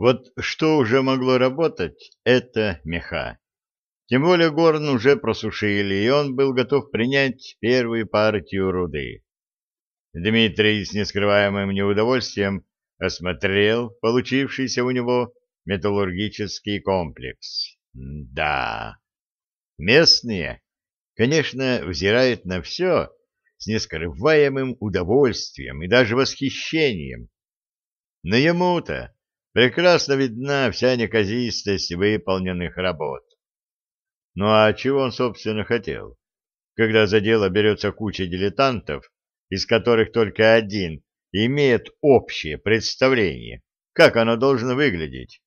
Вот что уже могло работать, это меха. Тем более горн уже просушили, и он был готов принять первую партию руды. Дмитрий с нескрываемым неудовольствием осмотрел получившийся у него металлургический комплекс. Да, местные, конечно, взирают на все с нескрываемым удовольствием и даже восхищением. Но ему-то прекрасно видна вся неказистость выполненных работ. Ну а чего он, собственно, хотел? Когда за дело берется куча дилетантов, из которых только один имеет общее представление, как оно должно выглядеть.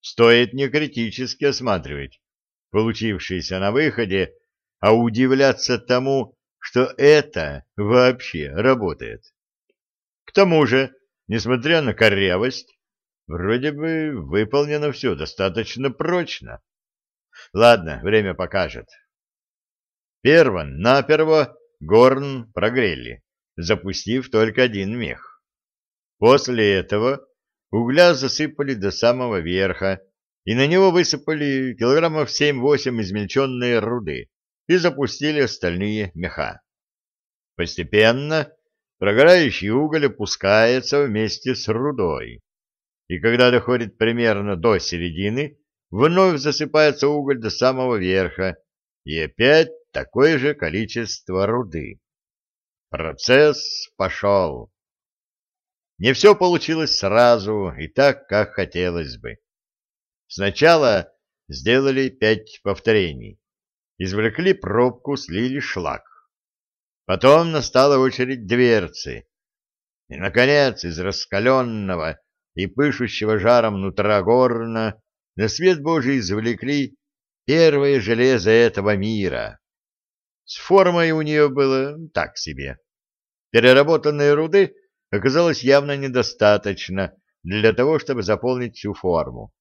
Стоит не критически осматривать получившееся на выходе, а удивляться тому, что это вообще работает. К тому же, несмотря на корявость, вроде бы выполнено все достаточно прочно. Ладно, время покажет. Перво-наперво горн прогрели, запустив только один мех. После этого угля засыпали до самого верха, и на него высыпали килограммов 7-8 измельченной руды и запустили остальные меха. Постепенно прогорающий уголь опускается вместе с рудой, и когда доходит примерно до середины, вновь засыпается уголь до самого верха, и опять такое же количество руды. Процесс пошел. Не все получилось сразу и так, как хотелось бы. Сначала сделали пять повторений. Извлекли пробку, слили шлак. Потом настала очередь дверцы. И, наконец, из раскаленного и пышущего жаром нутра горна на свет Божий извлекли первое железо этого мира. С формой у нее было так себе. Переработанной руды оказалось явно недостаточно для того, чтобы заполнить всю форму.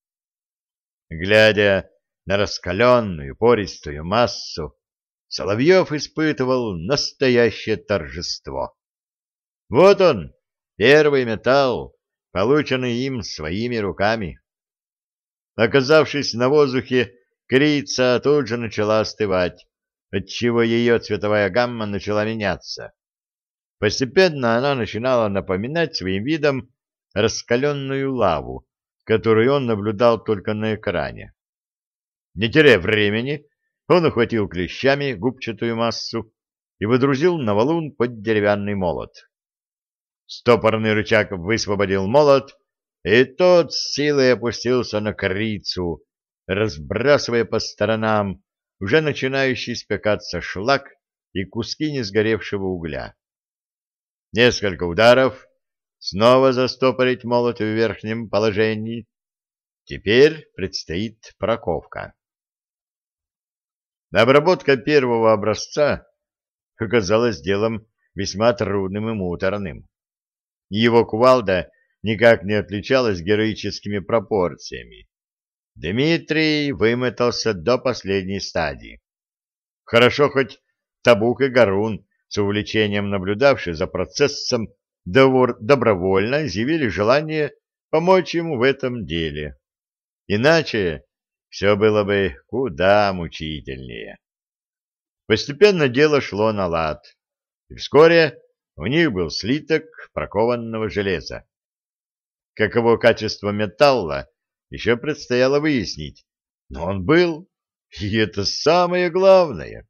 Глядя на раскаленную пористую массу, Соловьев испытывал настоящее торжество. Вот он, первый металл, полученный им своими руками. Оказавшись на воздухе, крица тут же начала остывать, отчего ее цветовая гамма начала меняться. Постепенно она начинала напоминать своим видом раскаленную лаву, которую он наблюдал только на экране. Не теряя времени, он ухватил клещами губчатую массу и выдрузил на валун под деревянный молот. Стопорный рычаг высвободил молот, и тот с силой опустился на корицу, разбрасывая по сторонам уже начинающий спекаться шлак и куски несгоревшего угля. Несколько ударов, снова застопорить молот в верхнем положении. Теперь предстоит проковка. Обработка первого образца оказалась делом весьма трудным и муторным. Его кувалда никак не отличалась героическими пропорциями. Дмитрий вымотался до последней стадии. Хорошо хоть Табук и Гарун, с увлечением наблюдавшие за процессом, добровольно изъявили желание помочь ему в этом деле. Иначе все было бы куда мучительнее. Постепенно дело шло на лад, и вскоре у них был слиток прокованного железа. Каково качество металла, еще предстояло выяснить, но он был, и это самое главное.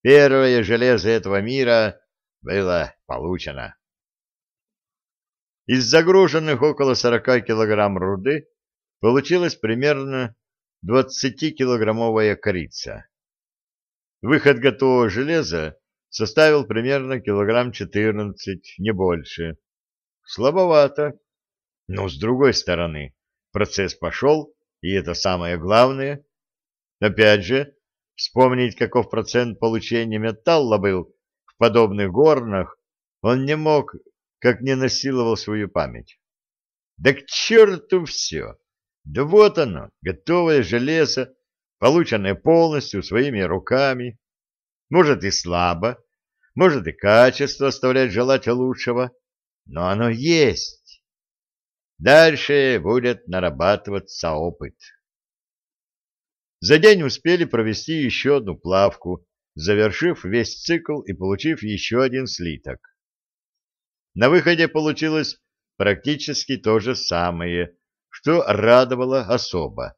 Первое железо этого мира было получено. Из загруженных около 40 килограмм руды получилось примерно 20-килограммовая корица. Выход готового железа составил примерно килограмм 14, не больше. Слабовато. Но, с другой стороны, процесс пошел, и это самое главное. Опять же, вспомнить, каков процент получения металла был в подобных горнах, он не мог как не насиловал свою память. Да к черту все! Да вот оно, готовое железо, полученное полностью своими руками. Может и слабо, может и качество оставлять желать лучшего, но оно есть. Дальше будет нарабатываться опыт. За день успели провести еще одну плавку, завершив весь цикл и получив еще один слиток. На выходе получилось практически то же самое, что радовало особо.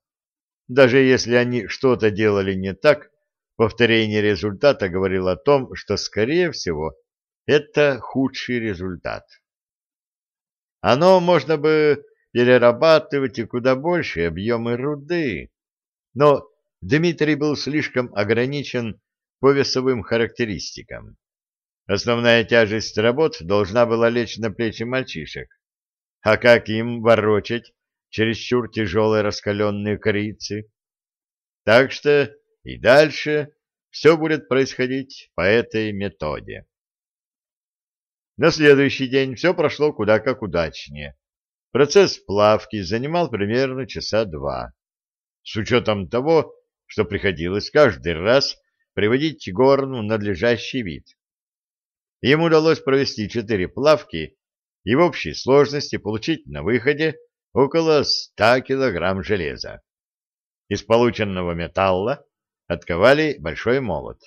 Даже если они что-то делали не так, повторение результата говорило о том, что, скорее всего, это худший результат. Оно можно бы перерабатывать и куда больше объемы руды, но Дмитрий был слишком ограничен по весовым характеристикам. Основная тяжесть работ должна была лечь на плечи мальчишек. А как им ворочать чересчур тяжелые раскаленные корицы? Так что и дальше все будет происходить по этой методе. На следующий день все прошло куда как удачнее. Процесс плавки занимал примерно часа два. С учетом того, что приходилось каждый раз приводить горну в надлежащий вид. Им удалось провести четыре плавки и в общей сложности получить на выходе около 100 килограмм железа. Из полученного металла отковали большой молот,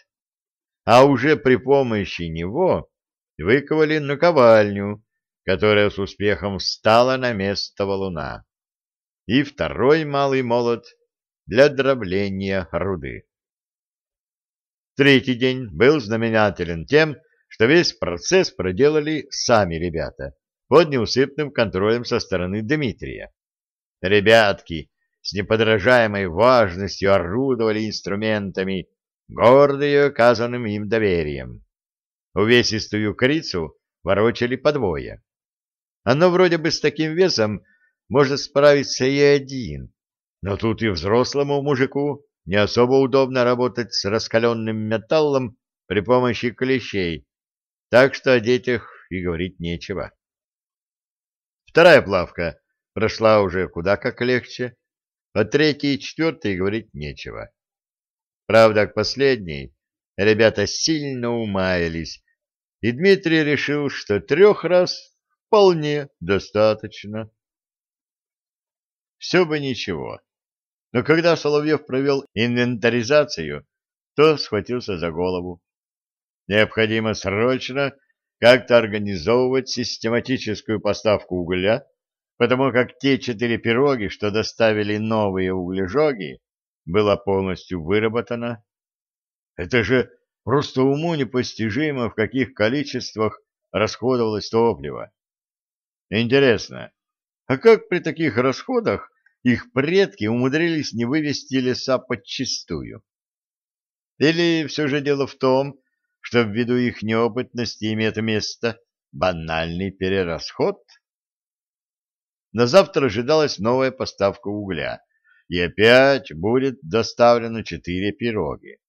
а уже при помощи него выковали наковальню, которая с успехом встала на место валуна, и второй малый молот для дробления руды. Третий день был знаменателен тем, что весь процесс проделали сами ребята под неусыпным контролем со стороны Дмитрия. Ребятки с неподражаемой важностью орудовали инструментами, гордые оказанным им доверием. Увесистую крицу ворочали подвое. Оно вроде бы с таким весом может справиться и один, но тут и взрослому мужику не особо удобно работать с раскаленным металлом при помощи клещей, так что о детях и говорить нечего. Вторая плавка прошла уже куда как легче, а третьей и четвертой говорить нечего. Правда, к последней ребята сильно умаялись, и Дмитрий решил, что трех раз вполне достаточно. Все бы ничего, но когда Соловьев провел инвентаризацию, то схватился за голову. Необходимо срочно как-то организовывать систематическую поставку угля, потому как те четыре пироги, что доставили новые углежоги, было полностью выработано. Это же просто уму непостижимо, в каких количествах расходовалось топливо. Интересно, а как при таких расходах их предки умудрились не вывести леса подчистую? Или все же дело в том, что ввиду их неопытности имеет место банальный перерасход? На завтра ожидалась новая поставка угля, и опять будет доставлено четыре пироги,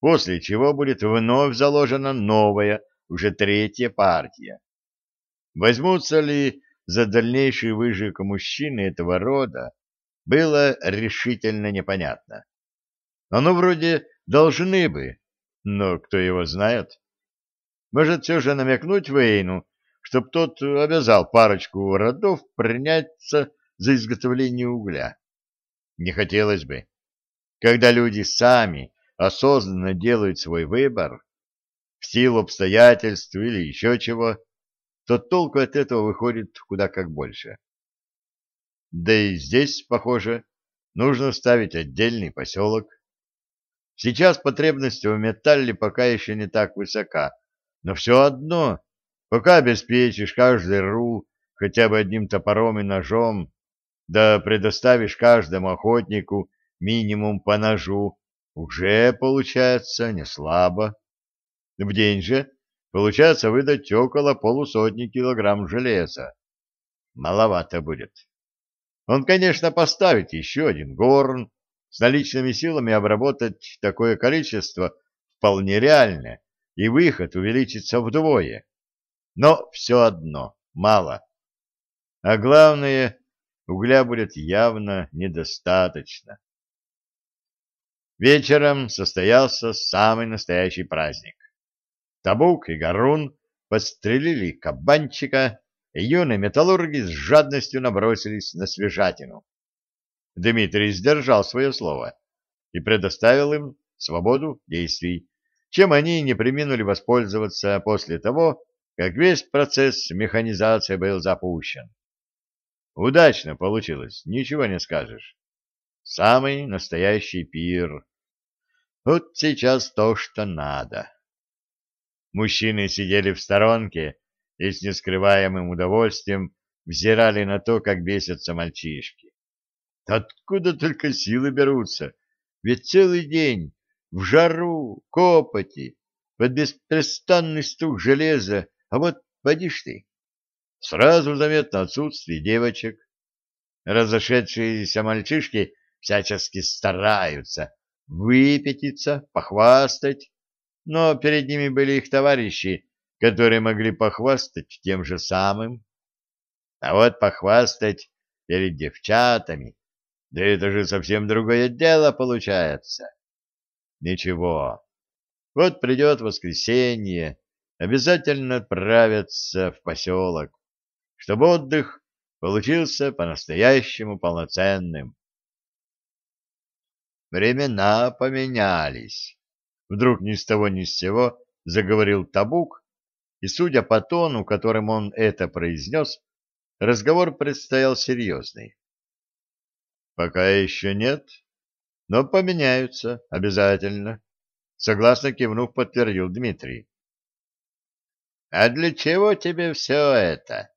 после чего будет вновь заложена новая, уже третья партия. Возьмутся ли за дальнейшую выжигу мужчины этого рода, было решительно непонятно. Оно вроде должны бы, но кто его знает? Может, все же намекнуть Вейну, чтоб тот обязал парочку родов приняться за изготовление угля. Не хотелось бы. Когда люди сами осознанно делают свой выбор, в силу обстоятельств или еще чего, то толку от этого выходит куда как больше. Да и здесь, похоже, нужно ставить отдельный поселок, Сейчас потребность в металле пока еще не так высока, но все одно, пока обеспечишь каждый рул хотя бы одним топором и ножом, да предоставишь каждому охотнику минимум по ножу, уже получается не слабо. В день же получается выдать около полусотни килограмм железа. Маловато будет. Он, конечно, поставит еще один горн, с наличными силами обработать такое количество вполне реально, и выход увеличится вдвое. Но все одно мало. А главное, угля будет явно недостаточно. Вечером состоялся самый настоящий праздник. Табук и Гарун подстрелили кабанчика и юные металлурги с жадностью набросились на свежатину. Дмитрий сдержал свое слово и предоставил им свободу действий, чем они не приминули воспользоваться после того, как весь процесс механизации был запущен. Удачно получилось, ничего не скажешь. Самый настоящий пир. Вот сейчас то, что надо. Мужчины сидели в сторонке и с нескрываемым удовольствием взирали на то, как бесятся мальчишки. Откуда только силы берутся? Ведь целый день в жару, копоти, под беспрестанный стук железа, а вот подишь ты. Сразу заметно отсутствие девочек. Разошедшиеся мальчишки всячески стараются выпятиться, похвастать, но перед ними были их товарищи, которые могли похвастать тем же самым. А вот похвастать перед девчатами, да это же совсем другое дело получается. Ничего, вот придет воскресенье, обязательно отправятся в поселок, чтобы отдых получился по-настоящему полноценным. Времена поменялись. Вдруг ни с того ни с сего заговорил Табук, и, судя по тону, которым он это произнес, разговор предстоял серьезный. Пока еще нет, но поменяются обязательно. Согласно кивнув, подтвердил Дмитрий. — А для чего тебе все это?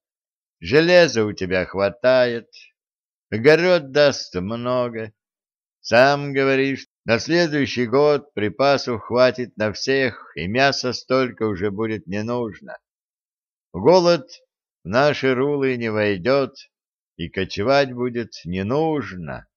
Железа у тебя хватает, огород даст много. Сам говоришь, на следующий год припасов хватит на всех, и мяса столько уже будет не нужно. Голод в наши рулы не войдет, и кочевать будет не нужно.